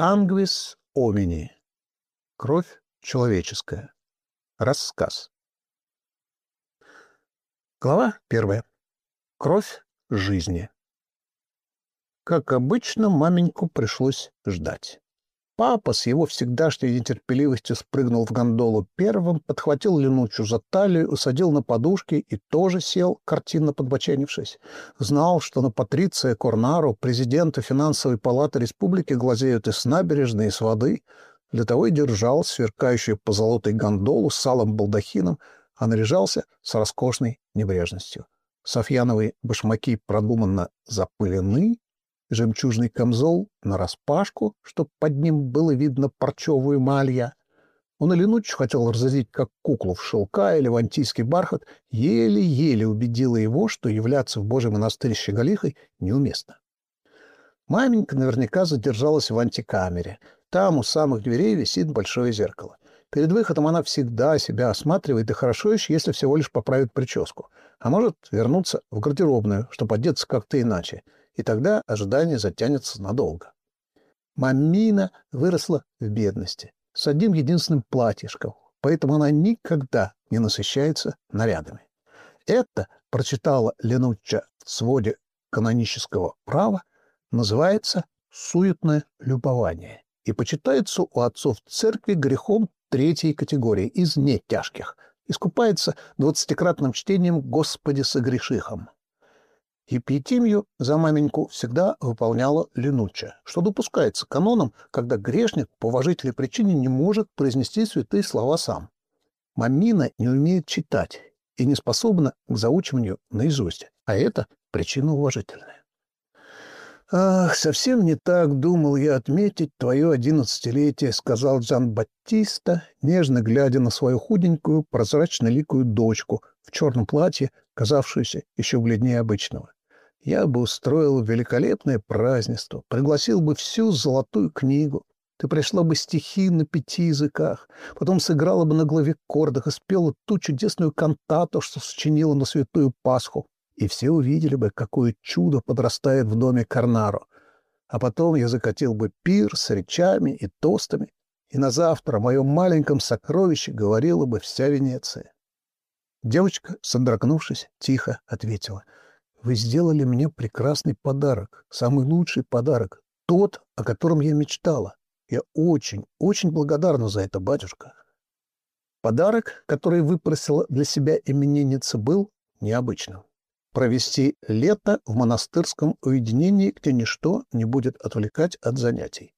Сангвис омини. Кровь человеческая. Рассказ. Глава первая. Кровь жизни. Как обычно, маменьку пришлось ждать. Папа с его всегдашней нетерпеливостью спрыгнул в гондолу первым, подхватил Ленучу за талию, усадил на подушки и тоже сел, картинно подбоченившись. Знал, что на Патриция Корнару, президента финансовой палаты республики, глазеют и с набережной, и с воды. Для того и держал сверкающую позолотой гондолу с салом балдахином, а наряжался с роскошной небрежностью. Софьяновые башмаки продуманно запылены, жемчужный камзол нараспашку, чтоб под ним было видно парчевую малья. Он или ночью хотел разозить как куклу в шелка или вантийский бархат, еле-еле убедила его, что являться в Божий монастырь щеголихой неуместно. Маменька наверняка задержалась в антикамере. Там у самых дверей висит большое зеркало. Перед выходом она всегда себя осматривает, и хорошо еще, если всего лишь поправит прическу. А может вернуться в гардеробную, чтобы одеться как-то иначе — и тогда ожидание затянется надолго. Мамина выросла в бедности, с одним единственным платьишком, поэтому она никогда не насыщается нарядами. Это, прочитала Ленучча в своде канонического права, называется суетное любование и почитается у отцов церкви грехом третьей категории из нетяжких, искупается двадцатикратным чтением «Господи согрешихом». Епитимию за маменьку всегда выполняла Ленучча, что допускается каноном, когда грешник по уважительной причине не может произнести святые слова сам. Мамина не умеет читать и не способна к заучиванию наизусть, а это причина уважительная. «Ах, совсем не так думал я отметить твое одиннадцатилетие», — сказал Джан Баттиста, нежно глядя на свою худенькую, прозрачно-ликую дочку в черном платье, казавшуюся еще бледнее обычного я бы устроил великолепное празднество, пригласил бы всю золотую книгу. Ты пришла бы стихи на пяти языках, потом сыграла бы на главикордах и спела ту чудесную кантату, что сочинила на Святую Пасху, и все увидели бы, какое чудо подрастает в доме Карнаро. А потом я закатил бы пир с речами и тостами, и на завтра о моем маленьком сокровище говорила бы вся Венеция. Девочка, содрогнувшись, тихо ответила — вы сделали мне прекрасный подарок, самый лучший подарок, тот, о котором я мечтала. Я очень, очень благодарна за это, батюшка. Подарок, который выпросила для себя именинница, был необычным. Провести лето в монастырском уединении, где ничто не будет отвлекать от занятий.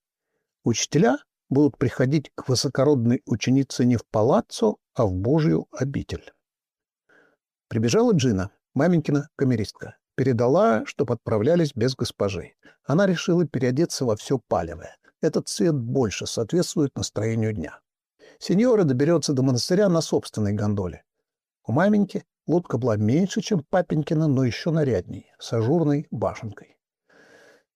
Учителя будут приходить к высокородной ученице не в палаццо, а в Божью обитель. Прибежала Джина, Маменькина камеристка. Передала, что подправлялись без госпожи. Она решила переодеться во все палевое. Этот цвет больше соответствует настроению дня. Сеньора доберется до монастыря на собственной гондоле. У маменьки лодка была меньше, чем папенькина, но еще нарядней, с ажурной башенкой.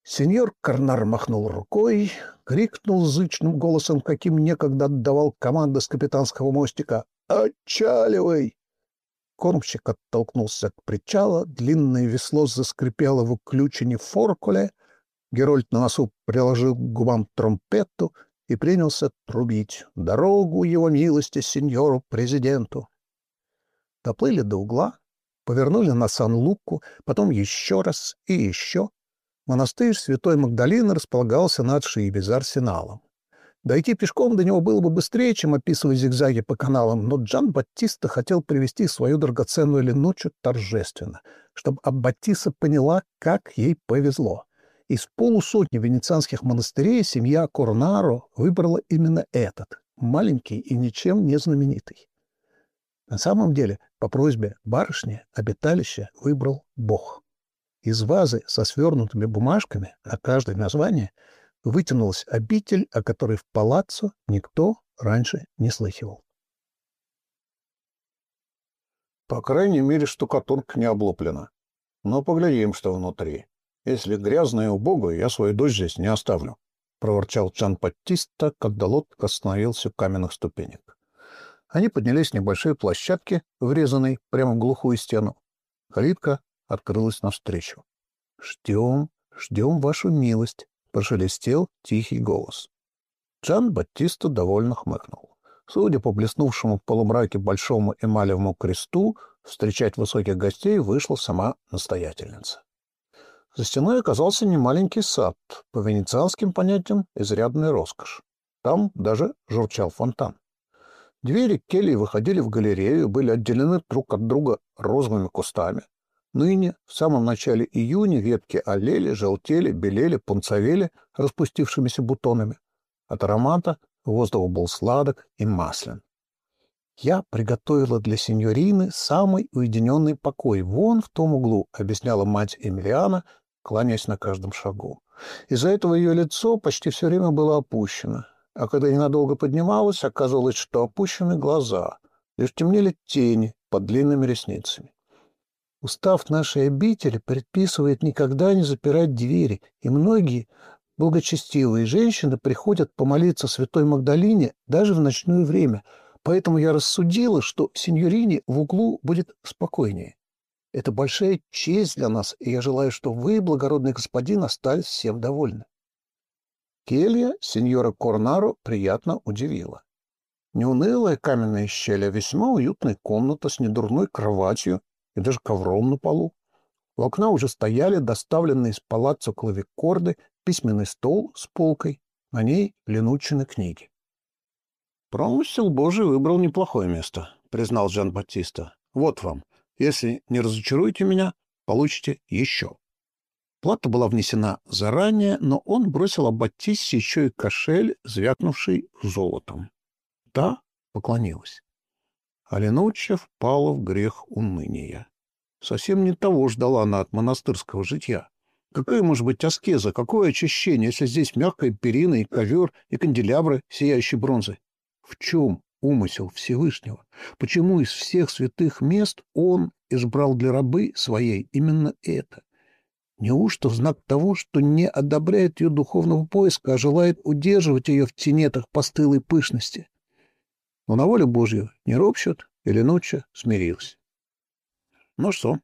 Сеньор Карнар махнул рукой, крикнул зычным голосом, каким некогда отдавал команды с капитанского мостика «Отчаливай!» Кормщик оттолкнулся к причала, длинное весло заскрипело в уключине форкуле, Герольд на носу приложил к губам тромпету и принялся трубить дорогу его милости сеньору-президенту. Доплыли до угла, повернули на Сан-Луку, потом еще раз и еще. Монастырь Святой Магдалины располагался над Шиебезар-Арсеналом. Дойти пешком до него было бы быстрее, чем описывать зигзаги по каналам, но Джан Баттиста хотел привести свою драгоценную Ленучу торжественно, чтобы Аббатиса поняла, как ей повезло. Из полусотни венецианских монастырей семья Корнаро выбрала именно этот, маленький и ничем не знаменитый. На самом деле, по просьбе барышни, обиталище выбрал Бог. Из вазы со свернутыми бумажками на каждое название — вытянулась обитель, о которой в палаццо никто раньше не слыхивал. По крайней мере, штукатурка не облуплена. Но поглядим, что внутри. Если грязно и убого, я свою дочь здесь не оставлю, — проворчал Чан Паттиста, когда лодка остановился у каменных ступенек. Они поднялись с небольшой площадки, врезанной прямо в глухую стену. Калитка открылась навстречу. — Ждем, ждем вашу милость, прошелестел тихий голос. Джан Батиста довольно хмыкнул. Судя по блеснувшему в полумраке большому эмалевому кресту, встречать высоких гостей вышла сама настоятельница. За стеной оказался немаленький сад, по венецианским понятиям изрядная роскошь. Там даже журчал фонтан. Двери кельи выходили в галерею, были отделены друг от друга розовыми кустами. Ныне, в самом начале июня, ветки олели, желтели, белели, пунцовели распустившимися бутонами. От аромата воздух был сладок и маслен. «Я приготовила для сеньорины самый уединенный покой вон в том углу», — объясняла мать Эмилиана, кланяясь на каждом шагу. Из-за этого ее лицо почти все время было опущено, а когда ненадолго поднималось, оказывалось, что опущены глаза, лишь темнели тени под длинными ресницами. Устав нашей обители предписывает никогда не запирать двери, и многие благочестивые женщины приходят помолиться святой Магдалине даже в ночное время, поэтому я рассудила, что сеньорине в углу будет спокойнее. Это большая честь для нас, и я желаю, что вы, благородный господин, остались всем довольны. Келья сеньора Корнаро приятно удивила. Неунылая каменная щель, а весьма уютная комната с недурной кроватью и даже ковром на полу. У окна уже стояли доставленные из палаццо клавикорды, письменный стол с полкой, на ней Ленучины книги. «Промысел Божий выбрал неплохое место», — признал Жан Батиста. «Вот вам. Если не разочаруете меня, получите еще». Плата была внесена заранее, но он бросил Аббатиссе еще и кошель, звякнувший золотом. Та поклонилась. А Ленуча впала в грех уныния. Совсем не того ждала она от монастырского житья. Какая может быть аскеза, какое очищение, если здесь мягкая перина и ковер, и канделябры сияющей бронзы? В чем умысел Всевышнего? Почему из всех святых мест он избрал для рабы своей именно это? Неужто в знак того, что не одобряет ее духовного поиска, а желает удерживать ее в тенетах постылой пышности? Но на волю Божью не ропщут, и Ленуча смирился. — Ну что,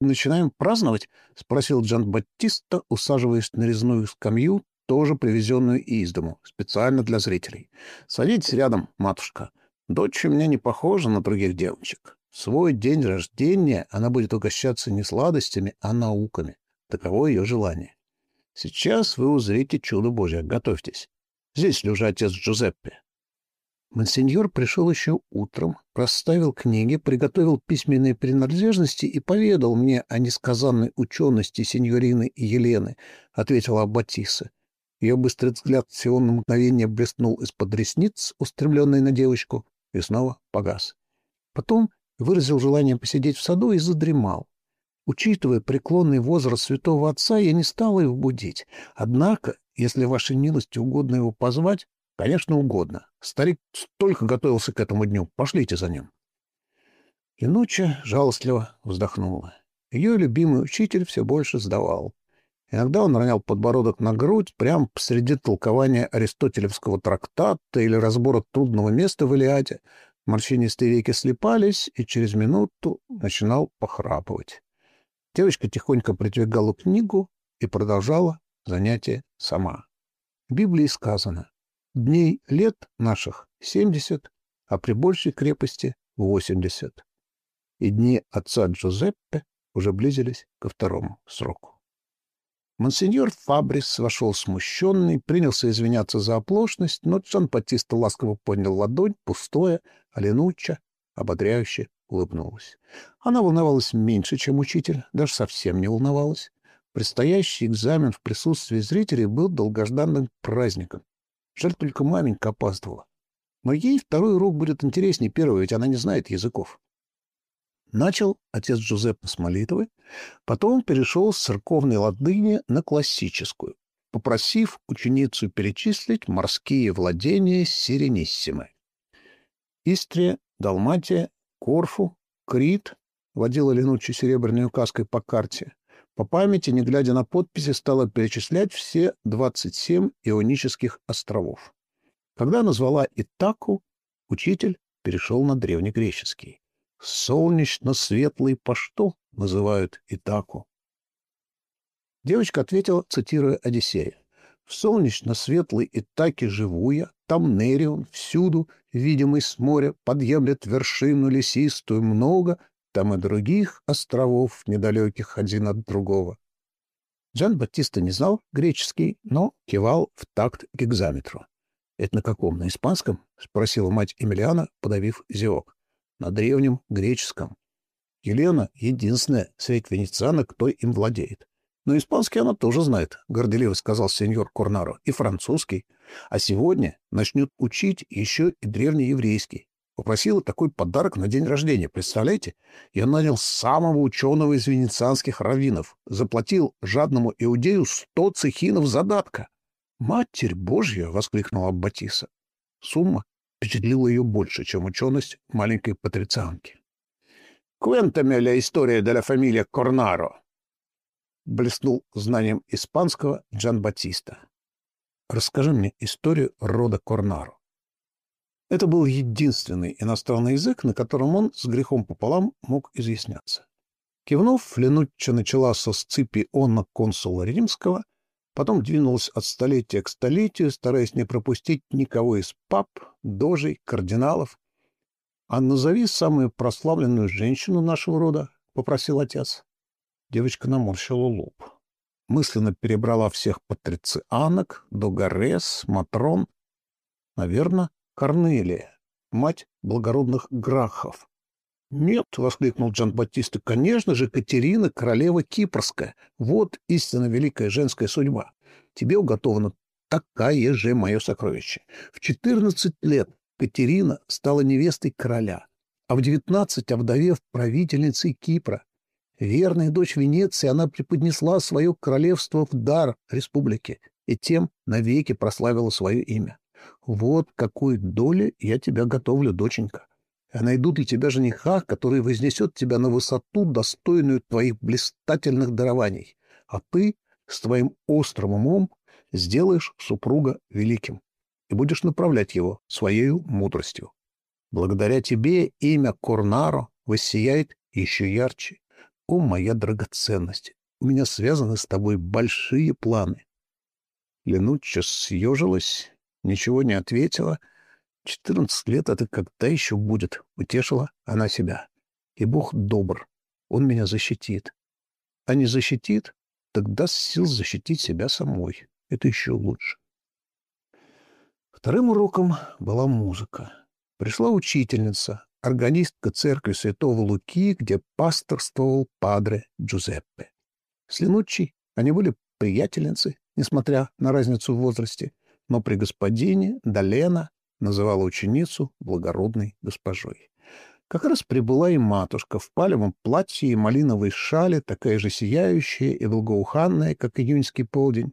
начинаем праздновать? — спросил Джан Баттиста, усаживаясь на резную скамью, тоже привезенную из дому, специально для зрителей. — Садитесь рядом, матушка. Дочь у меня не похожа на других девочек. В свой день рождения она будет угощаться не сладостями, а науками. Таково ее желание. Сейчас вы узрите чудо Божье. Готовьтесь. Здесь ли уже отец Джузеппе? Монсеньор пришел еще утром, расставил книги, приготовил письменные принадлежности и поведал мне о несказанной учености сеньорины Елены, — ответила Аббатиса. Ее быстрый взгляд всего на мгновение блеснул из-под ресниц, устремленный на девочку, и снова погас. Потом выразил желание посидеть в саду и задремал. Учитывая преклонный возраст святого отца, я не стал его будить. Однако, если вашей милости угодно его позвать, Конечно, угодно. Старик столько готовился к этому дню. Пошлите за ним. И ночи жалостливо вздохнула. Ее любимый учитель все больше сдавал. Иногда он ронял подбородок на грудь прямо посреди толкования аристотелевского трактата или разбора трудного места в Илиаде. Морщинистые веки слепались, и через минуту начинал похрапывать. Девочка тихонько придвигала книгу и продолжала занятие сама. В Библии сказано Дней лет наших семьдесят, а при большей крепости восемьдесят. И дни отца Джузеппе уже близились ко второму сроку. Монсеньор Фабрис вошел смущенный, принялся извиняться за оплошность, но Джан Батиста ласково поднял ладонь, пустое, а Ленуча ободряюще улыбнулась. Она волновалась меньше, чем учитель, даже совсем не волновалась. Предстоящий экзамен в присутствии зрителей был долгожданным праздником. Жаль, только маменька опаздывала. Но ей второй урок будет интереснее первого, ведь она не знает языков. Начал отец Джузеппе с молитвы, потом перешел с церковной латыни на классическую, попросив ученицу перечислить морские владения Сирениссимы. Истрия, Далматия, Корфу, Крит, водила Ленучи серебряной указкой по карте, по памяти, не глядя на подписи, стала перечислять все 27 ионических островов. Когда назвала Итаку, учитель перешел на древнегреческий. «Солнечно-светлый пашто» называют Итаку. Девочка ответила, цитируя Одиссея. В солнечно-светлой Итаке живу я, там Нерион, всюду, видимый с моря, подъемлет вершину лесистую много, там и других островов, недалеких один от другого. Джан Батиста не знал греческий, но кивал в такт к экзаметру. — Это на каком? На испанском? — спросила мать Эмилиана, подавив зевок. — На древнем греческом. Елена — единственная средь венецианок, кто им владеет. Но испанский она тоже знает, — горделиво сказал сеньор Корнаро, — и французский. А сегодня начнет учить еще и древнееврейский. Попросила такой подарок на день рождения, представляете? Я нанял самого ученого из венецианских раввинов, заплатил жадному иудею сто цехинов задатка. «Матерь Божья!» — воскликнула Батиса. Сумма впечатлила ее больше, чем ученость маленькой патрицианки. «Квентами ля история де ла фамилия Корнаро!» — блеснул знанием испанского Джан Батиста. «Расскажи мне историю рода Корнаро». Это был единственный иностранный язык, на котором он с грехом пополам мог изъясняться. Кивнув, Ленучча начала со Сципиона консула римского — Потом двинулась от столетия к столетию, стараясь не пропустить никого из пап, дожей, кардиналов. — А назови самую прославленную женщину нашего рода, — попросил отец. Девочка наморщила лоб. Мысленно перебрала всех патрицианок, Догарес, Матрон. Наверное, Корнелия, мать благородных грахов. «Нет», — воскликнул Джан Батиста, — «конечно же, Катерина, королева Кипрская. Вот истинно великая женская судьба. Тебе уготована такая же мое сокровище. В четырнадцать лет Катерина стала невестой короля, а в девятнадцать, овдовев правительницей Кипра, верная дочь Венеции, она преподнесла свое королевство в дар республике и тем навеки прославила свое имя. Вот какую долю я тебя готовлю, доченька а найдут ли тебя жениха, который вознесет тебя на высоту, достойную твоих блистательных дарований, а ты с твоим острым умом сделаешь супруга великим и будешь направлять его своей мудростью. Благодаря тебе имя Корнаро воссияет еще ярче. О, моя драгоценность! У меня связаны с тобой большие планы. Ленучча съежилась, ничего не ответила — Четырнадцать лет это когда еще будет? Утешила она себя. И Бог добр. Он меня защитит. А не защитит, тогда сил защитить себя самой. Это еще лучше. Вторым уроком была музыка. Пришла учительница, органистка церкви святого Луки, где пасторствовал падре Джузеппе. С Ленуччи они были приятельницы, несмотря на разницу в возрасте, но при господине Далена называла ученицу благородной госпожой. Как раз прибыла и матушка в палевом платье и малиновой шале, такая же сияющая и долгоуханная, как июньский полдень.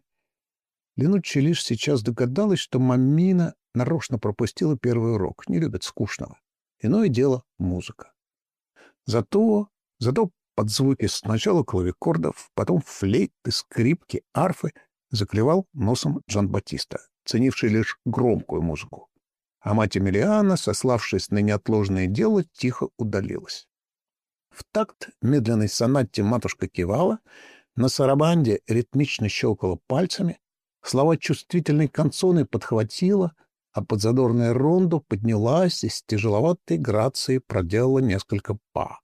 Ленуччи лишь сейчас догадалась, что мамина нарочно пропустила первый урок, не любит скучного. Иное дело — музыка. Зато, зато под звуки сначала клавикордов, потом флейты, скрипки, арфы заклевал носом Джан Батиста, ценивший лишь громкую музыку а мать Эмилиана, сославшись на неотложное дело, тихо удалилась. В такт медленной сонате матушка кивала, на сарабанде ритмично щелкала пальцами, слова чувствительной концоны подхватила, а под задорное ронду поднялась и с тяжеловатой грацией проделала несколько па.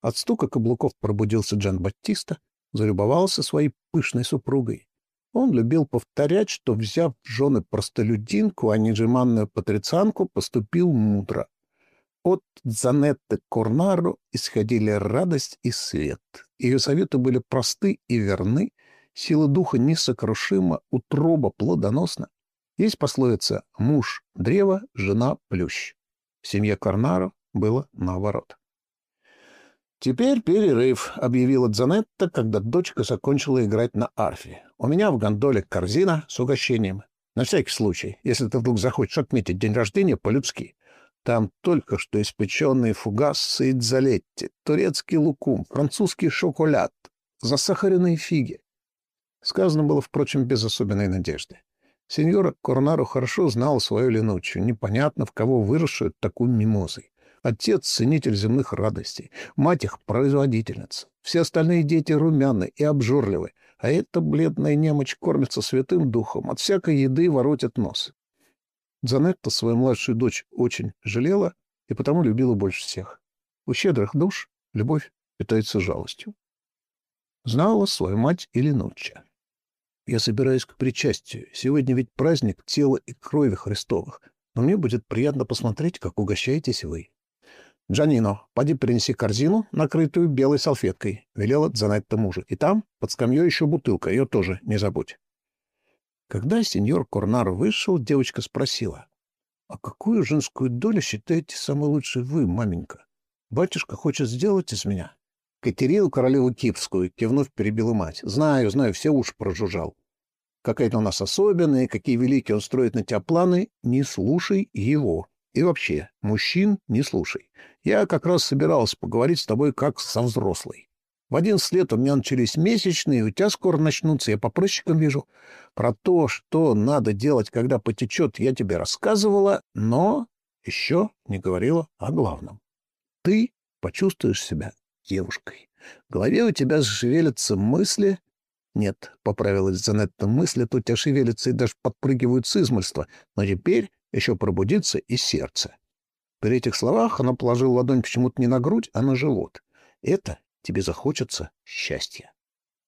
От стука каблуков пробудился Джан Баттиста, залюбовался своей пышной супругой. Он любил повторять, что, взяв в жены простолюдинку, а не жеманную патрицианку, поступил мудро. От Занетты Корнаро исходили радость и свет. Ее советы были просты и верны, сила духа несокрушима, утроба плодоносна. Есть пословица «муж — древо, жена — плющ». В семье Корнаро было наоборот. «Теперь перерыв», — объявила Дзанетта, когда дочка закончила играть на арфе. «У меня в гондоле корзина с угощением. На всякий случай, если ты вдруг захочешь отметить день рождения по-людски. Там только что испеченные фугассы и дзалетти, турецкий лукум, французский шоколад, засахаренные фиги». Сказано было, впрочем, без особенной надежды. Сеньора Корнаро хорошо знал свою Ленучу, непонятно в кого выросшую такую мимозой. Отец — ценитель земных радостей, мать их — производительница. Все остальные дети румяны и обжорливы, а эта бледная немочь кормится святым духом, от всякой еды воротит нос. Занетта свою младшую дочь очень жалела и потому любила больше всех. У щедрых душ любовь питается жалостью. Знала свою мать или Ленучча. Я собираюсь к причастию. Сегодня ведь праздник тела и крови Христовых. Но мне будет приятно посмотреть, как угощаетесь вы. «Джанино, поди принеси корзину, накрытую белой салфеткой», — велела Дзанетта мужу. «И там, под скамьей, еще бутылка, ее тоже не забудь». Когда сеньор Корнар вышел, девочка спросила. «А какую женскую долю считаете самой лучшей вы, маменька? Батюшка хочет сделать из меня?» Катерину Королеву Кипрскую, кивнув, перебила мать. «Знаю, знаю, все уши прожужжал. Какая-то у нас особенная, какие великие он строит на тебя планы, не слушай его. И вообще, мужчин не слушай. Я как раз собирался поговорить с тобой как со взрослой. В одиннадцать лет у меня начались месячные, у тебя скоро начнутся, я по прыщикам вижу. Про то, что надо делать, когда потечет, я тебе рассказывала, но еще не говорила о главном. Ты почувствуешь себя девушкой. В голове у тебя зашевелятся мысли, нет, — поправилась Занетта, — мысли тут тебя шевелятся и даже подпрыгивают с измольства, но теперь еще пробудится и сердце. При этих словах она положила ладонь почему-то не на грудь, а на живот. Это тебе захочется счастья.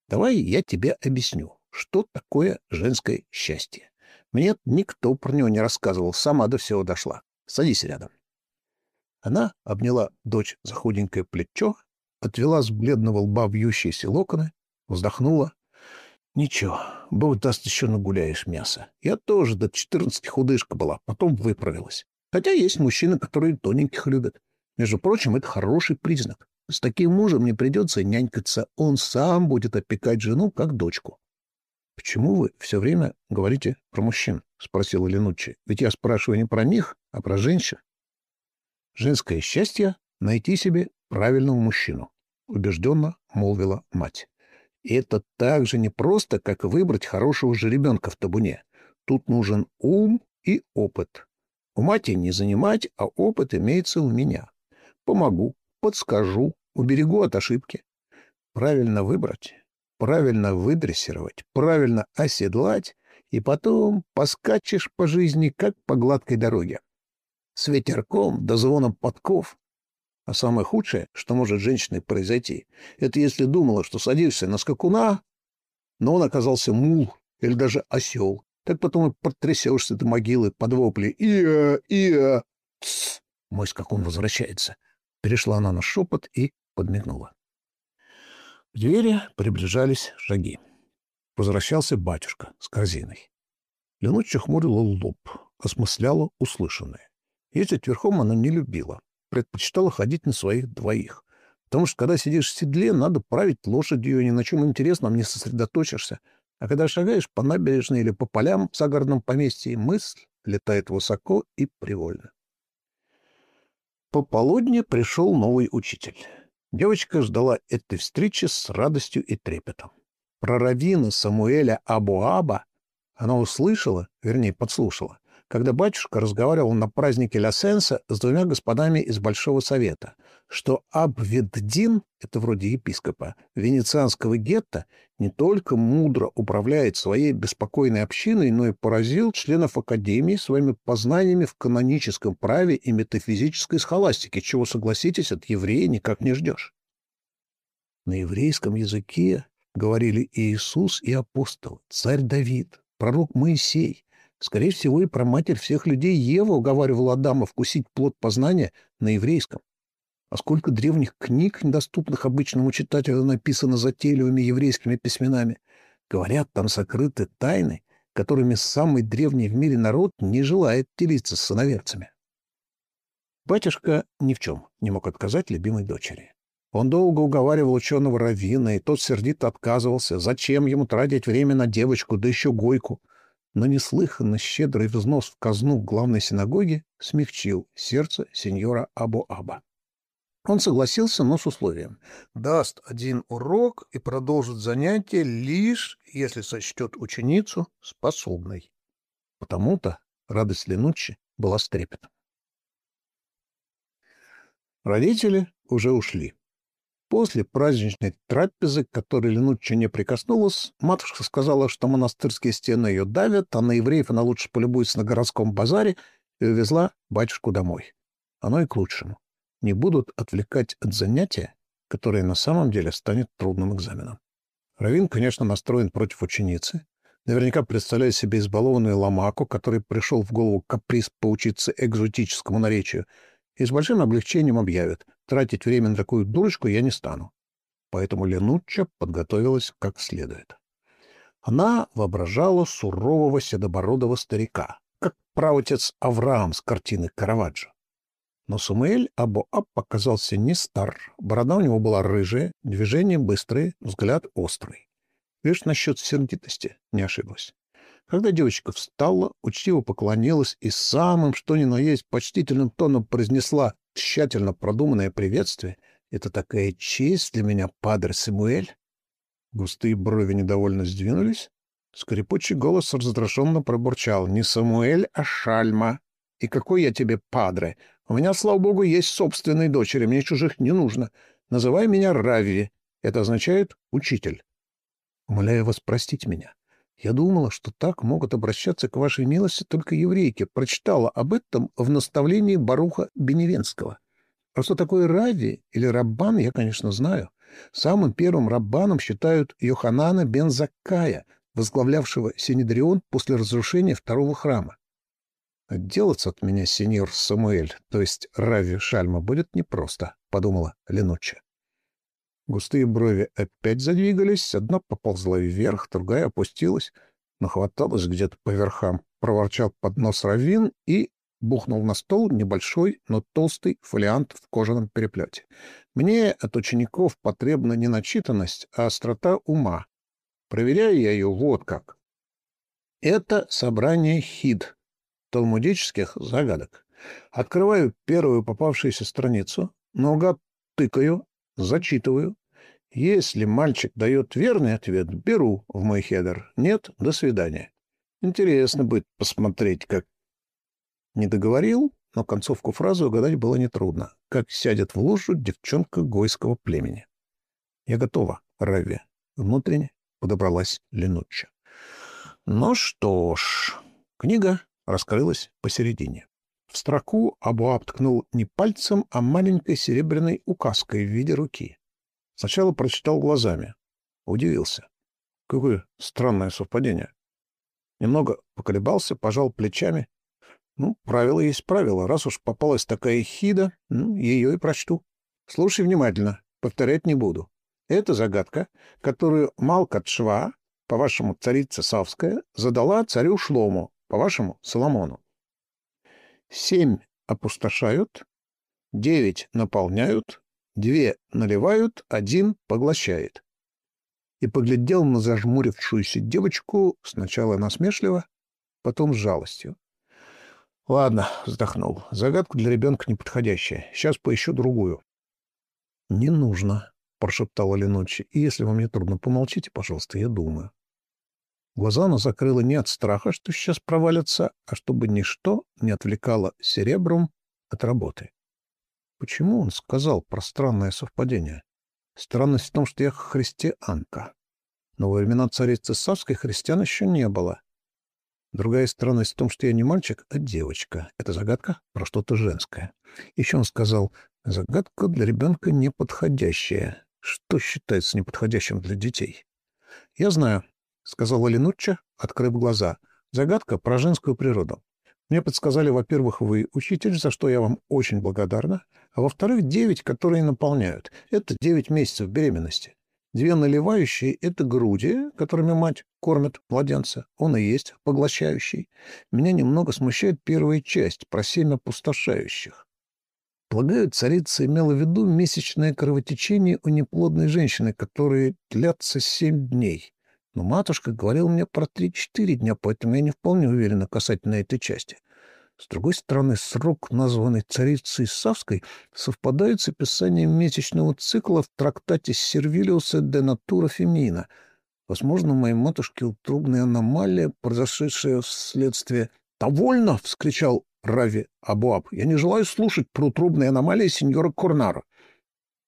Давай я тебе объясню, что такое женское счастье. Мне никто про него не рассказывал, сама до всего дошла. Садись рядом. Она обняла дочь за худенькое плечо, отвела с бледного лба вьющиеся локоны, вздохнула Ничего, Даст, еще нагуляешь мясо. Я тоже до четырнадцати худышка была, потом выправилась. Хотя есть мужчины, которые тоненьких любят. Между прочим, это хороший признак. С таким мужем не придется нянькаться. Он сам будет опекать жену, как дочку. — Почему вы все время говорите про мужчин? — спросила Ленуччи. — Ведь я спрашиваю не про них, а про женщин. — Женское счастье — найти себе правильного мужчину, — убежденно молвила мать. И это так же непросто, как выбрать хорошего жеребенка в табуне. Тут нужен ум и опыт. Ума тебе не занимать, а опыт имеется у меня. Помогу, подскажу, уберегу от ошибки. Правильно выбрать, правильно выдрессировать, правильно оседлать, и потом поскачешь по жизни, как по гладкой дороге. С ветерком да звоном подков а самое худшее, что может женщиной произойти, это если думала, что садишься на скакуна, но он оказался мул или даже осел. Так потом и потрясешься до могилы под вопли «Иа! Иа!» «Тссс!» Мой скакун возвращается. Перешла она на шепот и подмигнула. В двери приближались шаги. Возвращался батюшка с корзиной. Ленуча хмурила лоб, осмысляла услышанное. Ездить верхом она не любила, предпочитала ходить на своих двоих. Потому что, когда сидишь в седле, надо править лошадью, ни на чем интересном не сосредоточишься. А когда шагаешь по набережной или по полям в загородном поместье, мысль летает высоко и привольно. Пополудни пришел новый учитель. Девочка ждала этой встречи с радостью и трепетом. Про равина Самуэля Абуаба она услышала, вернее, подслушала, когда батюшка разговаривал на празднике Ля с двумя господами из Большого Совета, что Абведдин, это вроде епископа, венецианского гетто, не только мудро управляет своей беспокойной общиной, но и поразил членов Академии своими познаниями в каноническом праве и метафизической схоластике, чего, согласитесь, от еврея никак не ждешь. На еврейском языке говорили Иисус и апостол, царь Давид, пророк Моисей, Скорее всего, и про матерь всех людей Ева уговаривала Адама вкусить плод познания на еврейском. А сколько древних книг, недоступных обычному читателю, написано затейливыми еврейскими письменами. Говорят, там сокрыты тайны, которыми самый древний в мире народ не желает делиться с сыноверцами. Батюшка ни в чем не мог отказать любимой дочери. Он долго уговаривал ученого раввина, и тот сердито отказывался. Зачем ему тратить время на девочку, да еще гойку — но неслыханно щедрый взнос в казну главной синагоги смягчил сердце сеньора Абу-Аба. Он согласился, но с условием. Даст один урок и продолжит занятие лишь, если сочтет ученицу способной. Потому-то радость Ленуччи была с. Родители уже ушли. После праздничной трапезы, к которой Ленучча не прикоснулась, матушка сказала, что монастырские стены ее давят, а на евреев она лучше полюбуется на городском базаре, и увезла батюшку домой. Оно и к лучшему. Не будут отвлекать от занятия, которое на самом деле станет трудным экзаменом. Равин, конечно, настроен против ученицы. Наверняка представляет себе избалованную ломаку, который пришел в голову каприз поучиться экзотическому наречию, и с большим облегчением объявит, тратить время на такую дурочку я не стану. Поэтому Ленучча подготовилась как следует. Она воображала сурового седобородого старика, как правотец Авраам с картины Караваджо. Но Самуэль Абоаб показался не стар, борода у него была рыжая, движения быстрые, взгляд острый. Лишь насчет сердитости не ошиблась. Когда девочка встала, учтиво поклонилась и самым, что ни на есть, почтительным тоном произнесла тщательно продуманное приветствие. «Это такая честь для меня, падре Самуэль!» Густые брови недовольно сдвинулись. Скрипучий голос раздраженно пробурчал. «Не Самуэль, а Шальма. И какой я тебе падре? У меня, слава богу, есть собственные дочери, мне чужих не нужно. Называй меня Рави. Это означает «учитель». Умоляю вас простить меня. Я думала, что так могут обращаться к вашей милости только еврейки. Прочитала об этом в наставлении Баруха Беневенского. А что такое Рави или Раббан, я, конечно, знаю. Самым первым Раббаном считают Йоханана бен Заккая, возглавлявшего Синедрион после разрушения второго храма. «Отделаться от меня, сеньор Самуэль, то есть Рави Шальма, будет непросто», — подумала Ленучча. Густые брови опять задвигались, одна поползла вверх, другая опустилась, нахваталась где-то по верхам, проворчал под нос Равин и бухнул на стол небольшой, но толстый фолиант в кожаном переплете. Мне от учеников потребна не начитанность, а острота ума. Проверяю я ее вот как. Это собрание хид, талмудических загадок. Открываю первую попавшуюся страницу, наугад тыкаю, Зачитываю. Если мальчик дает верный ответ, беру в мой хедер. Нет, до свидания. Интересно будет посмотреть, как... Не договорил, но концовку фразы угадать было нетрудно. Как сядет в лужу девчонка гойского племени. Я готова, Рави. Внутренне подобралась Ленучча. Ну что ж, книга раскрылась посередине. В строку Абуаб ткнул не пальцем, а маленькой серебряной указкой в виде руки. Сначала прочитал глазами. Удивился. Какое странное совпадение. Немного поколебался, пожал плечами. Ну, правило есть правило. Раз уж попалась такая хида, ну, ее и прочту. Слушай внимательно, повторять не буду. Это загадка, которую Малкат Шва, по-вашему, царица Савская, задала царю Шлому, по-вашему, Соломону. Семь опустошают, девять наполняют, две наливают, один поглощает. И поглядел на зажмурившуюся девочку сначала насмешливо, потом с жалостью. — Ладно, — вздохнул, — загадка для ребенка неподходящая. Сейчас поищу другую. — Не нужно, — прошептала Леночи. — И если вам не трудно, помолчите, пожалуйста, я думаю. Глаза она закрыла не от страха, что сейчас провалится, а чтобы ничто не отвлекало серебром от работы. Почему он сказал про странное совпадение? Странность в том, что я христианка. Но во времена царицы Савской христиан еще не было. Другая странность в том, что я не мальчик, а девочка. Это загадка про что-то женское. Еще он сказал, загадка для ребенка неподходящая. Что считается неподходящим для детей? Я знаю, — сказала Ленучча, открыв глаза. «Загадка про женскую природу. Мне подсказали, во-первых, вы учитель, за что я вам очень благодарна, а во-вторых, девять, которые наполняют. Это девять месяцев беременности. Две наливающие — это груди, которыми мать кормит младенца. Он и есть поглощающий. Меня немного смущает первая часть про семь опустошающих. Полагаю, царица имела в виду месячное кровотечение у неплодной женщины, которые длятся семь дней. Но матушка говорила мне про три-четыре дня, поэтому я не вполне уверена касательно этой части. С другой стороны, срок, названный царицей Савской, совпадает с описанием месячного цикла в трактате Сервилиуса де натура фемина. Возможно, у моей матушки утробная аномалия, произошедшая вследствие... «Довольно!» — вскричал Рави Абуаб. «Я не желаю слушать про утробные аномалии сеньора Корнара.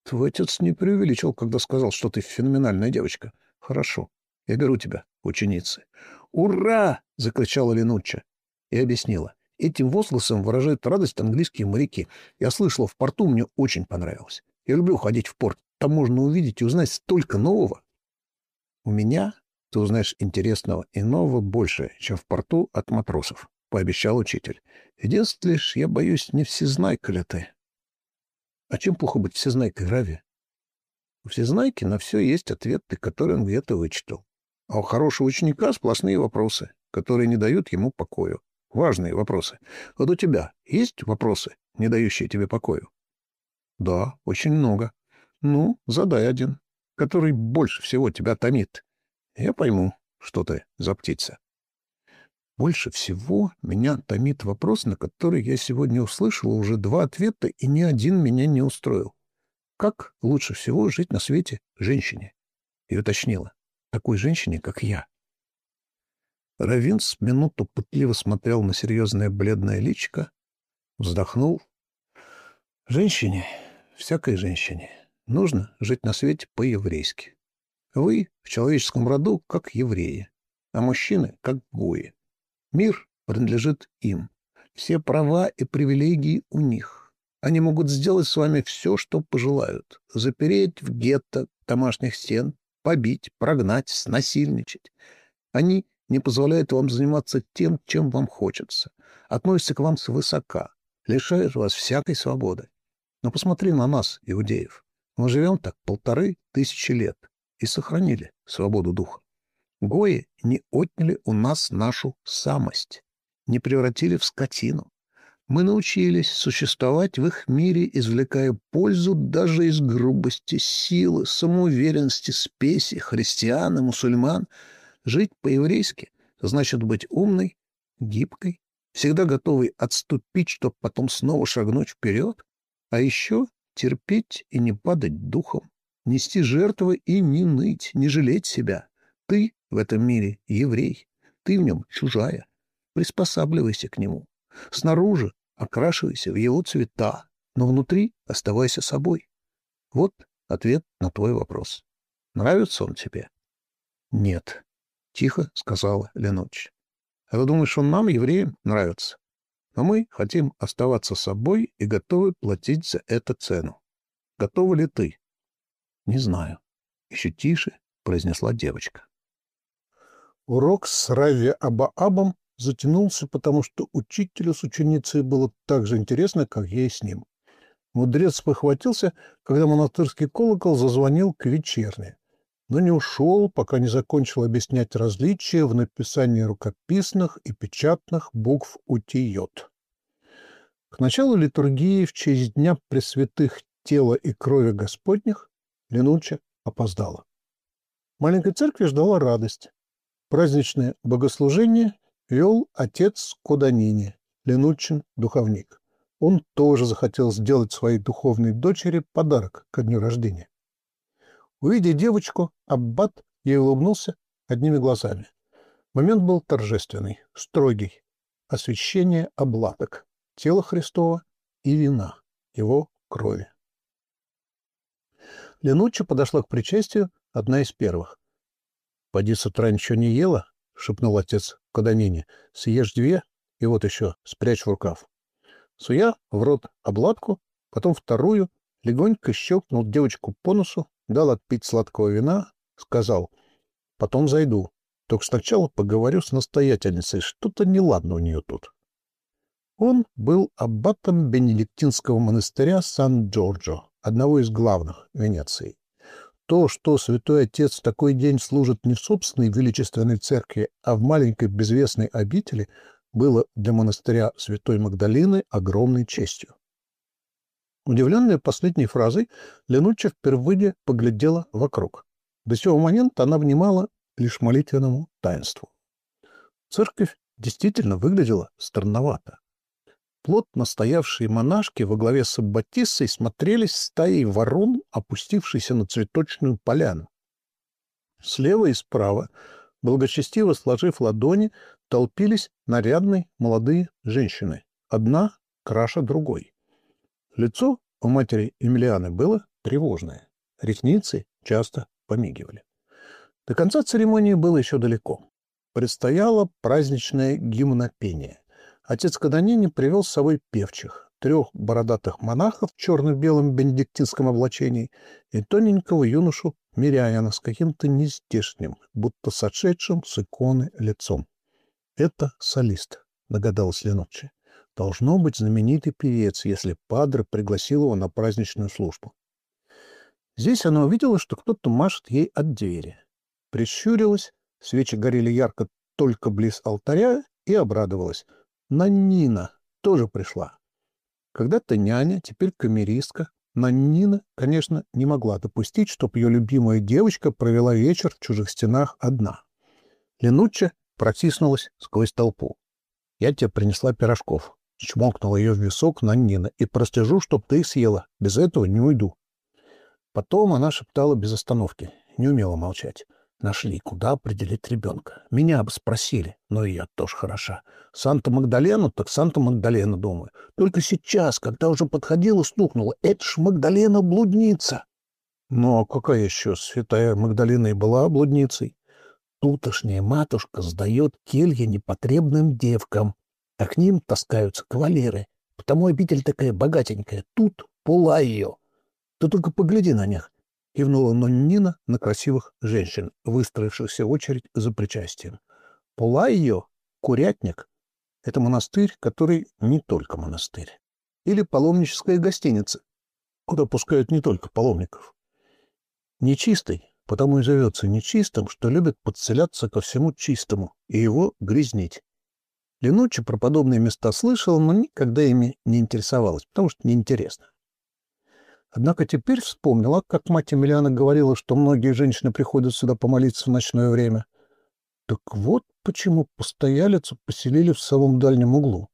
Твой отец не преувеличил, когда сказал, что ты феноменальная девочка. Хорошо, я беру тебя, ученицы. «Ура!» — закричала Ленучча и объяснила. Этим возгласом выражают радость английские моряки. Я слышала, в порту мне очень понравилось. Я люблю ходить в порт. Там можно увидеть и узнать столько нового. У меня ты узнаешь интересного и нового больше, чем в порту от матросов, — пообещал учитель. Единственное лишь, я боюсь, не всезнайка ли ты. А чем плохо быть всезнайкой, Рави? У всезнайки на все есть ответы, которые он где-то вычитал. А у хорошего ученика сплошные вопросы, которые не дают ему покою. Важные вопросы. Вот у тебя есть вопросы, не дающие тебе покою? Да, очень много. Ну, задай один, который больше всего тебя томит. Я пойму, что ты за птица. Больше всего меня томит вопрос, на который я сегодня услышал уже два ответа, и ни один меня не устроил. Как лучше всего жить на свете женщине? И уточнила. Такой женщине, как я. Равинс минуту пытливо смотрел на серьезное бледное личико, вздохнул. Женщине, всякой женщине, нужно жить на свете по-еврейски. Вы в человеческом роду как евреи, а мужчины как гои. Мир принадлежит им. Все права и привилегии у них. Они могут сделать с вами все, что пожелают. Запереть в гетто домашних стен, побить, прогнать, снасильничать. Они не позволяют вам заниматься тем, чем вам хочется. Относятся к вам свысока, лишают вас всякой свободы. Но посмотри на нас, иудеев. Мы живем так полторы тысячи лет и сохранили свободу духа. Гои не отняли у нас нашу самость, не превратили в скотину. Мы научились существовать в их мире, извлекая пользу даже из грубости, силы, самоуверенности, спеси, христиан и мусульман. Жить по-еврейски значит быть умной, гибкой, всегда готовой отступить, чтобы потом снова шагнуть вперед, а еще терпеть и не падать духом, нести жертвы и не ныть, не жалеть себя. Ты в этом мире еврей, ты в нем чужая. Приспосабливайся к нему. Снаружи окрашивайся в его цвета, но внутри оставайся собой. Вот ответ на твой вопрос. Нравится он тебе? — Нет, — тихо сказала Леноч. — А ты думаешь, он нам, евреям, нравится? Но мы хотим оставаться собой и готовы платить за это цену. Готова ли ты? — Не знаю. Еще тише произнесла девочка. Урок с Рави Абаабом затянулся, потому что учителю с ученицей было так же интересно, как ей с ним. Мудрец похватился, когда монастырский колокол зазвонил к вечерне, но не ушел, пока не закончил объяснять различия в написании рукописных и печатных букв утиот. К началу литургии в честь Дня Пресвятых Тела и Крови Господних Ленуча опоздала. Маленькой церкви ждала радость. Праздничное богослужение вел отец Куданини, Ленучин, духовник. Он тоже захотел сделать своей духовной дочери подарок ко дню рождения. Увидя девочку, аббат ей улыбнулся одними глазами. Момент был торжественный, строгий. Освящение облаток, тела Христова и вина, его крови. Ленучча подошла к причастию одна из первых. — Поди с утра ничего не ела? — шепнул отец Каданине. — Съешь две, и вот еще, спрячь в рукав. Суя в рот обладку, потом вторую, легонько щелкнул девочку по носу, дал отпить сладкого вина, сказал, потом зайду. Только сначала поговорю с настоятельницей, что-то неладно у нее тут. Он был аббатом бенедиктинского монастыря Сан-Джорджо, одного из главных Венеции. То, что святой отец в такой день служит не в собственной величественной церкви, а в маленькой безвестной обители, было для монастыря святой Магдалины огромной честью. Удивленная последней фразой, Ленуча впервые поглядела вокруг. До сего момента она внимала лишь молитвенному таинству. Церковь действительно выглядела странновато плотно стоявшие монашки во главе с Аббатиссой смотрелись стаей ворон, опустившейся на цветочную поляну. Слева и справа, благочестиво сложив ладони, толпились нарядные молодые женщины, одна краше другой. Лицо у матери Емельяны было тревожное. Ресницы часто помигивали. До конца церемонии было еще далеко. Предстояло праздничное гимнопение. Отец Канонини привел с собой певчих, трех бородатых монахов в черно-белом бенедиктинском облачении и тоненького юношу Миряяна с каким-то нездешним, будто сошедшим с иконы лицом. «Это солист», — догадалась Леночи. «Должно быть знаменитый певец, если Падре пригласил его на праздничную службу». Здесь она увидела, что кто-то машет ей от двери. Прищурилась, свечи горели ярко только близ алтаря, и обрадовалась. Наннина тоже пришла. Когда-то няня, теперь камеристка. Наннина, конечно, не могла допустить, чтобы ее любимая девочка провела вечер в чужих стенах одна. Ленучча протиснулась сквозь толпу. «Я тебе принесла пирожков», — чмокнула ее в висок Наннина, «и простежу, чтоб ты их съела. Без этого не уйду». Потом она шептала без остановки, не умела молчать. Нашли, куда определить ребенка. Меня бы спросили, но и я тоже хороша. Санта-Магдалену, так Санта-Магдалена, думаю. Только сейчас, когда уже подходила, стукнула. Это ж Магдалена-блудница. Ну, а какая еще святая Магдалена и была блудницей? Тутошняя матушка сдает келье непотребным девкам, а к ним таскаются кавалеры. Потому обитель такая богатенькая. Тут пола ее. Ты только погляди на них кивнула Ноннина на красивых женщин, выстроившихся в очередь за причастием. Пола ее — курятник. Это монастырь, который не только монастырь. Или паломническая гостиница, куда пускают не только паломников. Нечистый, потому и зовется нечистым, что любит подселяться ко всему чистому и его грязнить. Ленуччи про подобные места слышал, но никогда ими не интересовалась, потому что неинтересно. Однако теперь вспомнила, как мать Емельяна говорила, что многие женщины приходят сюда помолиться в ночное время. Так вот почему постоялицу поселили в самом дальнем углу.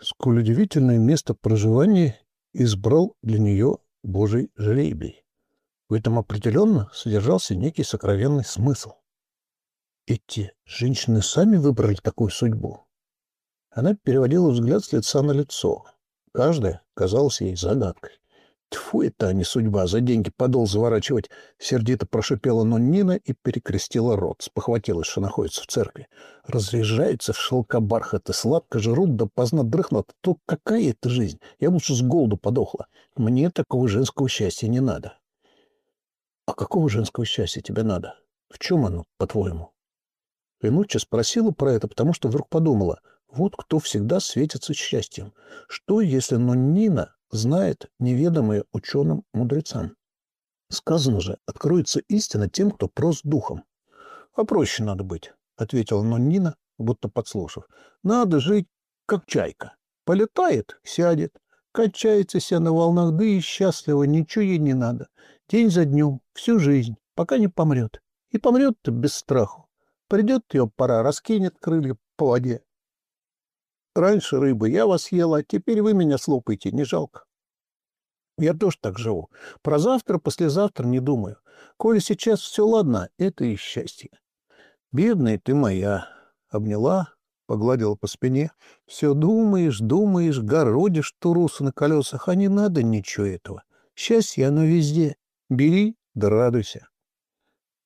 Сколь удивительное место проживания избрал для нее Божий жребий. В этом определенно содержался некий сокровенный смысл. Эти женщины сами выбрали такую судьбу. Она переводила взгляд с лица на лицо. Каждая казалась ей загадкой. Тьфу, это, а не судьба, за деньги подол заворачивать. Сердито прошипела Ноннина и перекрестила рот. Спохватилась, что находится в церкви. Разряжается в шелка бархат сладко жрут, да поздно дрыхнут. То какая это жизнь? Я лучше с голоду подохла. Мне такого женского счастья не надо. А какого женского счастья тебе надо? В чем оно, по-твоему? Пинучча спросила про это, потому что вдруг подумала. Вот кто всегда светится счастьем. Что, если Ноннина знает неведомое ученым мудрецам. Сказано же, откроется истина тем, кто прост духом. — А проще надо быть, — ответила Ноннина, будто подслушав. — Надо жить, как чайка. Полетает — сядет, качается себя на волнах, да и счастливо, ничего ей не надо. День за днем, всю жизнь, пока не помрет. И помрет-то без страху. Придет ее пора, раскинет крылья по воде, Раньше рыбы я вас ела, теперь вы меня слопаете, не жалко. Я тоже так живу. Про завтра, послезавтра не думаю. Коли сейчас все ладно, это и счастье. Бедная ты моя. Обняла, погладила по спине. Все думаешь, думаешь, городишь турусу на колесах, а не надо ничего этого. Счастье, оно везде. Бери, да радуйся.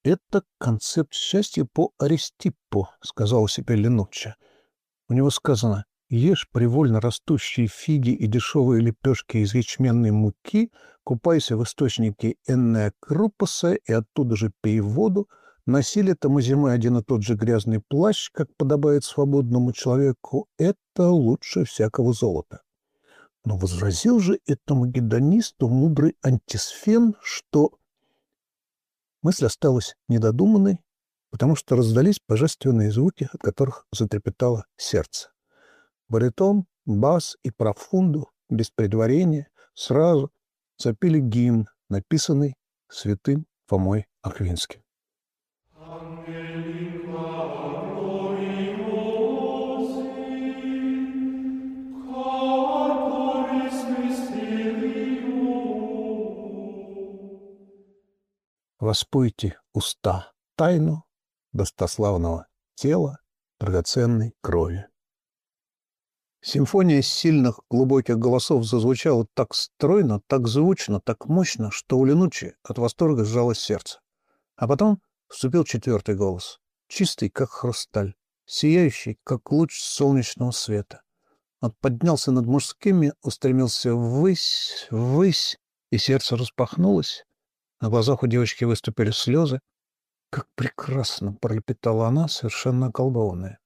Это концепт счастья по Аристиппу, сказал себе Ленучча. У него сказано Ешь привольно растущие фиги и дешевые лепешки из ячменной муки, купайся в источнике Эннея Крупаса и оттуда же пей воду, носи летом и зимой один и тот же грязный плащ, как подобает свободному человеку, это лучше всякого золота. Но возразил же этому гедонисту мудрый антисфен, что... Мысль осталась недодуманной, потому что раздались божественные звуки, от которых затрепетало сердце баритон, бас и профунду без предварения сразу запели гимн, написанный святым Фомой Аквинским. Воспойте уста тайну достославного тела драгоценной крови. Симфония сильных глубоких голосов зазвучала так стройно, так звучно, так мощно, что у Ленучи от восторга сжалось сердце. А потом вступил четвертый голос, чистый, как хрусталь, сияющий, как луч солнечного света. Он поднялся над мужскими, устремился ввысь, ввысь, и сердце распахнулось. На глазах у девочки выступили слезы. «Как прекрасно!» — пролепетала она, совершенно околдованная.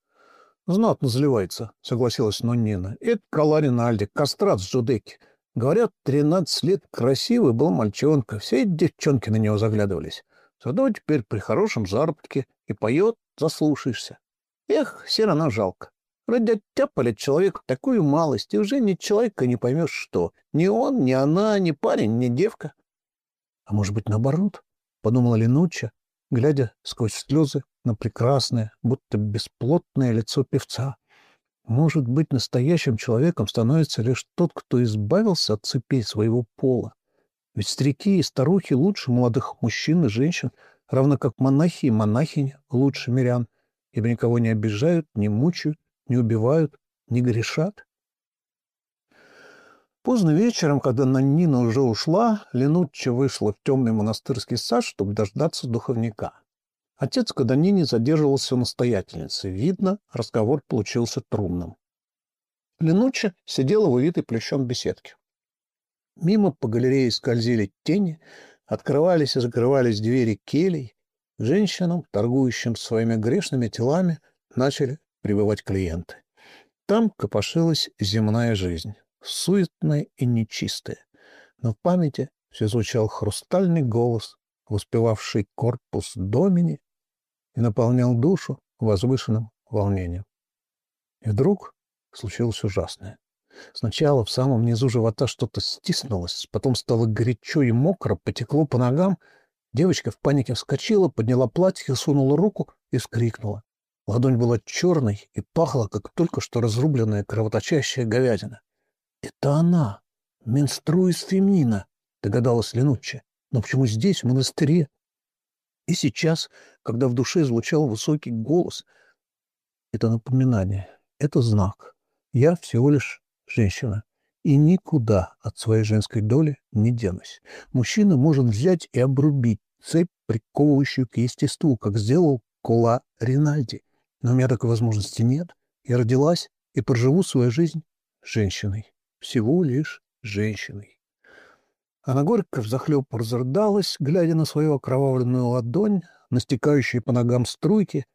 «Знатно заливается», — согласилась Ноннина. «Это Каларин Альди, кастрат с Джудеки. Говорят, тринадцать лет красивый был мальчонка. Все девчонки на него заглядывались. Зато теперь при хорошем заработке и поет, заслушаешься. Эх, все равно жалко. Ради оттяпали человеку такую малость, и уже ни человека не поймешь что. Ни он, ни она, ни парень, ни девка. — А может быть, наоборот? — подумала Ленуча, глядя сквозь слезы на прекрасное, будто бесплотное лицо певца. Может быть, настоящим человеком становится лишь тот, кто избавился от цепей своего пола. Ведь старики и старухи лучше молодых мужчин и женщин, равно как монахи и монахини лучше мирян, ибо никого не обижают, не мучают, не убивают, не грешат. Поздно вечером, когда Наннина уже ушла, Ленучча вышла в темный монастырский сад, чтобы дождаться духовника. Отец Каданини задерживался у настоятельницы. Видно, разговор получился трудным. Ленучча сидела в увитой плющом беседке. Мимо по галерее скользили тени, открывались и закрывались двери келей. Женщинам, торгующим своими грешными телами, начали прибывать клиенты. Там копошилась земная жизнь, суетная и нечистая. Но в памяти все звучал хрустальный голос, воспевавший корпус домини и наполнял душу возвышенным волнением. И вдруг случилось ужасное. Сначала в самом низу живота что-то стиснулось, потом стало горячо и мокро, потекло по ногам. Девочка в панике вскочила, подняла платье, сунула руку и вскрикнула. Ладонь была черной и пахла, как только что разрубленная кровоточащая говядина. — Это она, менструис фемнина, — догадалась Ленуччи. — Но почему здесь, в монастыре? И сейчас, когда в душе звучал высокий голос, это напоминание, это знак. Я всего лишь женщина, и никуда от своей женской доли не денусь. Мужчина может взять и обрубить цепь, приковывающую к естеству, как сделал Кола Ринальди. Но у меня такой возможности нет. Я родилась и проживу свою жизнь женщиной. Всего лишь женщиной. Она горько взахлеб разрыдалась, глядя на свою окровавленную ладонь, на стекающие по ногам струйки.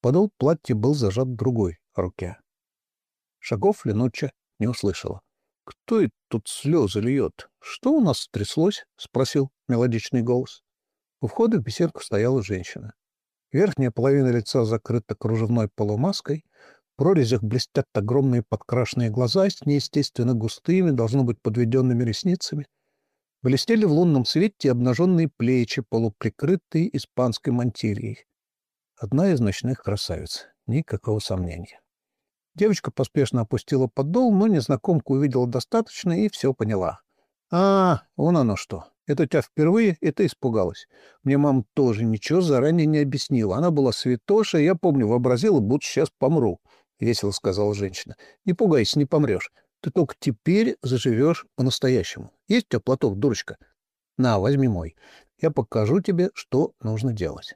Подол платья был зажат в другой руке. Шагов Ленуча не услышала. — Кто это тут слезы льет? Что у нас стряслось? — спросил мелодичный голос. У входа в беседку стояла женщина. Верхняя половина лица закрыта кружевной полумаской, прорезях блестят огромные подкрашенные глаза с неестественно густыми, должно быть, подведенными ресницами. Блестели в лунном свете обнаженные плечи, полуприкрытые испанской мантильей. Одна из ночных красавиц. Никакого сомнения. Девочка поспешно опустила подол, но незнакомку увидела достаточно и все поняла. «А, вон оно что. Это у тебя впервые, и ты испугалась. Мне мама тоже ничего заранее не объяснила. Она была святоша, я помню, вообразила, будто сейчас помру. — весело сказала женщина. — Не пугайся, не помрешь. Ты только теперь заживешь по-настоящему. Есть у тебя платок, дурочка? На, возьми мой. Я покажу тебе, что нужно делать.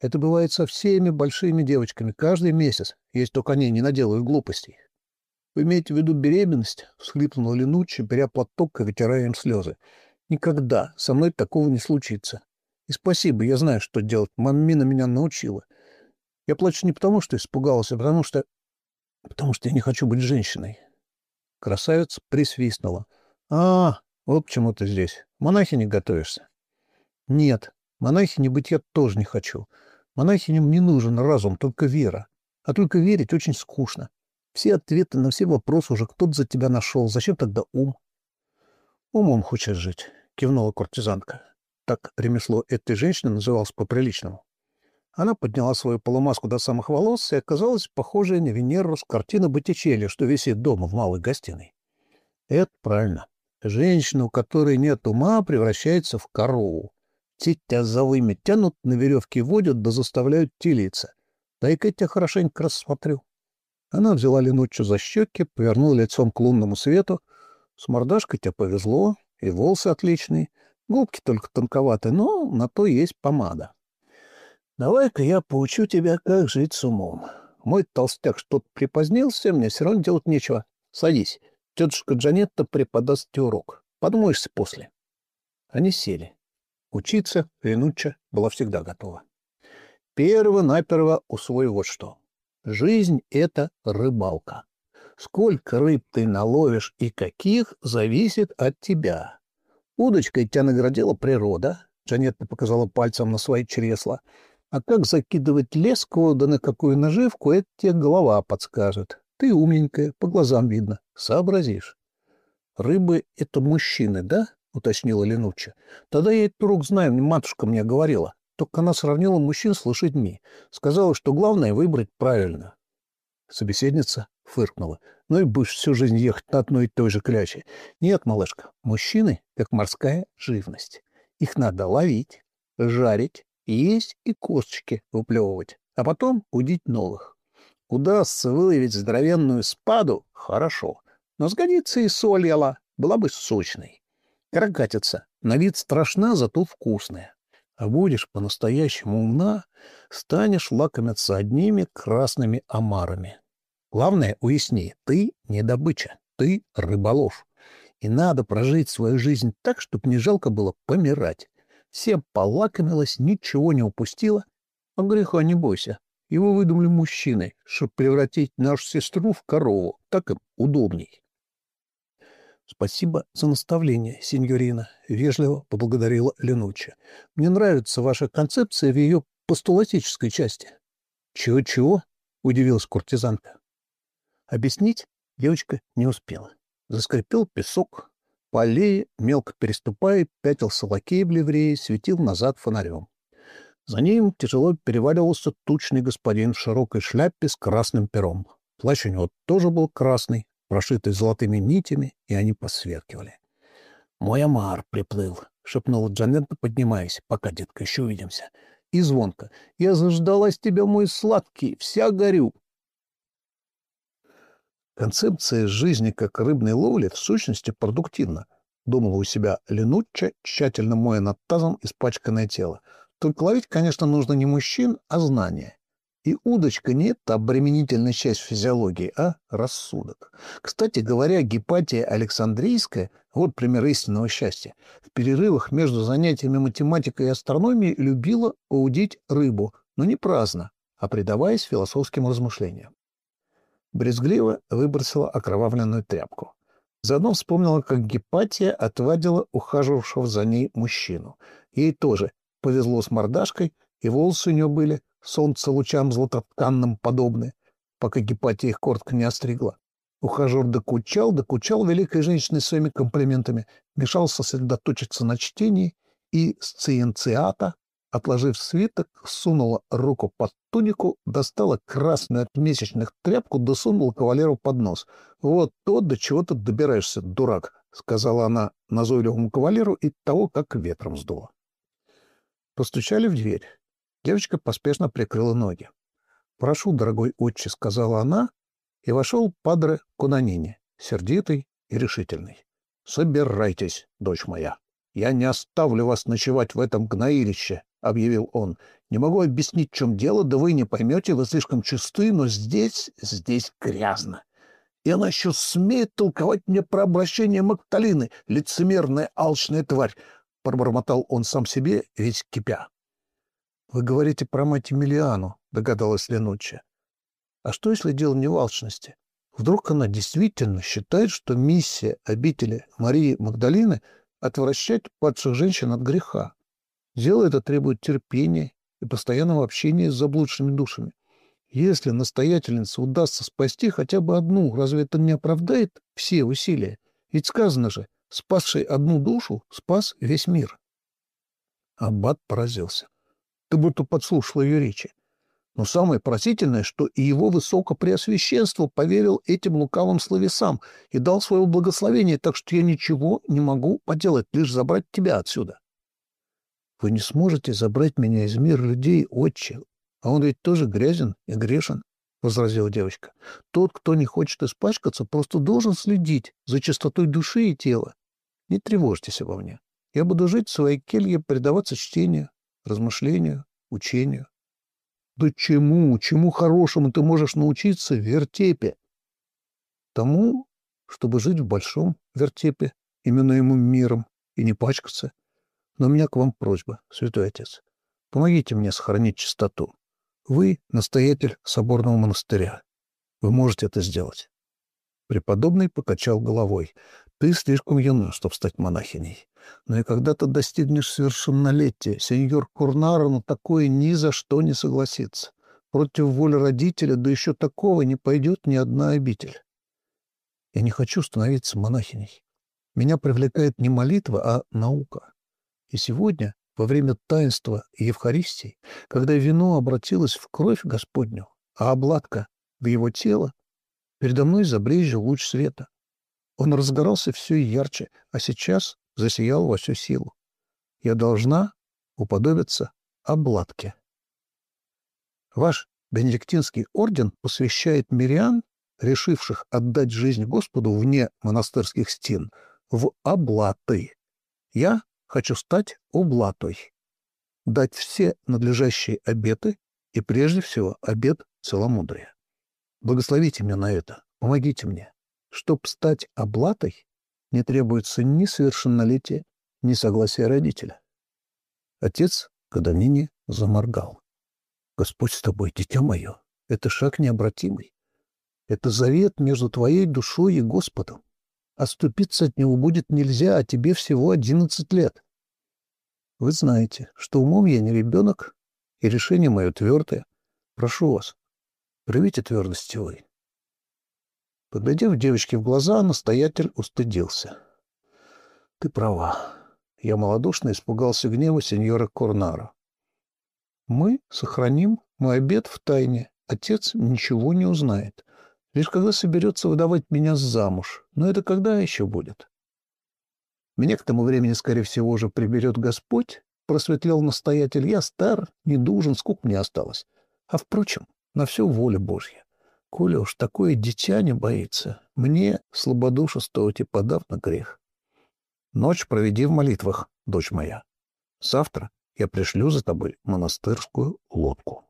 Это бывает со всеми большими девочками каждый месяц, если только они не наделают глупостей. — Вы имеете в виду беременность? — всхлипнула Ленуччи, беря платок и вытирая им слезы. Никогда со мной такого не случится. И спасибо, я знаю, что делать. Мамина меня научила. Я плачу не потому, что испугался, а потому что... Потому что я не хочу быть женщиной. Красавица присвистнула. А, вот почему ты здесь. Монахини готовишься? Нет, монахини быть я тоже не хочу. Монахиням не нужен разум, только вера. А только верить очень скучно. Все ответы на все вопросы уже кто-то за тебя нашел. Зачем тогда ум? Умом хочешь жить. — кивнула куртизанка. Так ремесло этой женщины называлось по-приличному. Она подняла свою полумаску до самых волос и оказалась похожей на Венеру с картины Боттичелли, что висит дома в малой гостиной. Это правильно. Женщина, у которой нет ума, превращается в корову. Те тебя завыми тянут, на веревке водят, да заставляют телиться. Дай-ка я тебя хорошенько рассмотрю. Она взяла Ленуччу за щеки, повернула лицом к лунному свету. С мордашкой тебе повезло, и волосы отличные, губки только тонковаты, но на то есть помада. Давай-ка я поучу тебя, как жить с умом. Мой толстяк что-то припозднился, мне все равно делать нечего. Садись, тетушка Джанетта преподаст тебе урок. Подумаешься после. Они сели. Учиться Ленучча была всегда готова. Перво-наперво усвой вот что. Жизнь — это рыбалка. Сколько рыб ты наловишь и каких, зависит от тебя. Удочкой тебя наградила природа. Джанетта показала пальцем на свои чресла. А как закидывать леску, да на какую наживку, это тебе голова подскажет. Ты умненькая, по глазам видно. Сообразишь. Рыбы — это мужчины, да? — уточнила Ленуча. — Тогда я этот урок знаю, матушка мне говорила. Только она сравнила мужчин с лошадьми. Сказала, что главное — выбрать правильно. Собеседница фыркнула. Ну и будешь всю жизнь ехать на одной и той же кляче. Нет, малышка, мужчины — как морская живность. Их надо ловить, жарить, есть и косточки выплевывать, а потом удить новых. Удастся выловить здоровенную спаду — хорошо. Но сгодится и соль ела, была бы сочной. Крокатица. На вид страшна, зато вкусная. А будешь по-настоящему умна, станешь лакомиться одними красными омарами. Главное, уясни, ты не добыча, ты рыболов. И надо прожить свою жизнь так, чтобы не жалко было помирать. Всем полакомилась, ничего не упустила. А греха не бойся. Его выдумали мужчины, чтобы превратить нашу сестру в корову. Так им удобней. «Спасибо за наставление, сеньорина», — вежливо поблагодарила Ленуча. «Мне нравится ваша концепция в ее постулатической части». «Чего-чего?» — удивилась куртизанка. Объяснить девочка не успела. Заскрипел песок. По аллее, мелко переступая, пятился лакей в ливрее, светил назад фонарем. За ним тяжело переваливался тучный господин в широкой шляпе с красным пером. Плащ у него тоже был красный, прошитый золотыми нитями, и они посверкивали. «Мой омар приплыл», — шепнула Джанетта, поднимаясь. «Пока, детка, еще увидимся». И звонко. «Я заждалась тебя, мой сладкий, вся горю». Концепция жизни как рыбной ловли в сущности продуктивна, думала у себя Ленучча, тщательно моя над тазом испачканное тело. Только ловить, конечно, нужно не мужчин, а знания. И удочка не это обременительная часть физиологии, а рассудок. Кстати говоря, Гепатия Александрийская — вот пример истинного счастья. В перерывах между занятиями математикой и астрономией любила поудить рыбу, но не праздно, а предаваясь философским размышлениям. Брезгливо выбросила окровавленную тряпку. Заодно вспомнила, как Гепатия отвадила ухаживавшего за ней мужчину. Ей тоже повезло с мордашкой, и волосы у нее были солнце лучам златотканным подобны, пока Гепатия их коротко не остригла. Ухажер докучал, докучал великой женщине своими комплиментами, мешал сосредоточиться на чтении, и сциенциата, отложив свиток, сунула руку под тунику, достала красную от месячных тряпку, досунула кавалеру под нос. «Вот то, до чего ты добираешься, дурак», — сказала она назойливому кавалеру и того, как ветром сдуло. Постучали в дверь. Девочка поспешно прикрыла ноги. «Прошу, дорогой отче», — сказала она, и вошел падре Кунанини, сердитый и решительный. «Собирайтесь, дочь моя. Я не оставлю вас ночевать в этом гноилище», — объявил он. «Не могу объяснить, в чем дело, да вы не поймете, вы слишком чисты, но здесь, здесь грязно. И она еще смеет толковать мне про обращение Магдалины, лицемерная алчная тварь», — пробормотал он сам себе, весь кипя. «Вы говорите про мать Емельяну», — догадалась Ленучча. «А что, если дело не в алчности? Вдруг она действительно считает, что миссия обители Марии Магдалины — отвращать падших женщин от греха? Дело это требует терпения и постоянного общения с заблудшими душами. Если настоятельнице удастся спасти хотя бы одну, разве это не оправдает все усилия? Ведь сказано же, спасший одну душу спас весь мир. Аббат поразился как будто подслушал ее речи. Но самое поразительное, что и его высокопреосвященство поверил этим лукавым словесам и дал свое благословение, так что я ничего не могу поделать, лишь забрать тебя отсюда. Вы не сможете забрать меня из мира людей, отче, а он ведь тоже грязен и грешен. — возразила девочка. «Тот, кто не хочет испачкаться, просто должен следить за чистотой души и тела. Не тревожьтесь обо мне. Я буду жить в своей келье, предаваться чтению, размышлению, учению. Да чему, чему хорошему ты можешь научиться в вертепе? Тому, чтобы жить в большом вертепе, именуемом миром, и не пачкаться. Но у меня к вам просьба, святой отец. Помогите мне сохранить чистоту. Вы — настоятель соборного монастыря. Вы можете это сделать. Преподобный покачал головой. Ты слишком юна, чтобы стать монахиней. Но и когда ты достигнешь совершеннолетия, сеньор Курнара на такое ни за что не согласится. Против воли родителя, да еще такого не пойдет ни одна обитель. Я не хочу становиться монахиней. Меня привлекает не молитва, а наука. И сегодня, во время таинства Евхаристии, когда вино обратилось в кровь Господню, а обладка в его тело, передо мной забрезжил луч света. Он разгорался все ярче, а сейчас засиял во всю силу. Я должна уподобиться обладке. Ваш Бенедиктинский орден посвящает мирян, решивших отдать жизнь Господу вне монастырских стен, в облаты. Я хочу стать облатой, дать все надлежащие обеты и прежде всего обет целомудрия. Благословите меня на это, помогите мне. Чтоб стать облатой, не требуется ни совершеннолетия, ни согласия родителя. Отец Каданини заморгал. «Господь с тобой, дитя мое, это шаг необратимый. Это завет между твоей душой и Господом. Оступиться от него будет нельзя, а тебе всего одиннадцать лет. Вы знаете, что умом я не ребенок, и решение мое твердое. Прошу вас, проявите твердость вы. Поглядев девочке в глаза, настоятель устыдился. — Ты права. Я малодушно испугался гнева сеньора Корнара. — Мы сохраним мой обед в тайне. Отец ничего не узнает. Лишь когда соберется выдавать меня замуж. Но это когда еще будет? Меня к тому времени, скорее всего, уже приберет Господь, просветлел настоятель. Я стар, не должен, сколько мне осталось. А, впрочем, на все воля Божья. Коля уж такое дитя не боится, мне слабодушествовать и подавно грех. Ночь проведи в молитвах, дочь моя. Завтра я пришлю за тобой монастырскую лодку.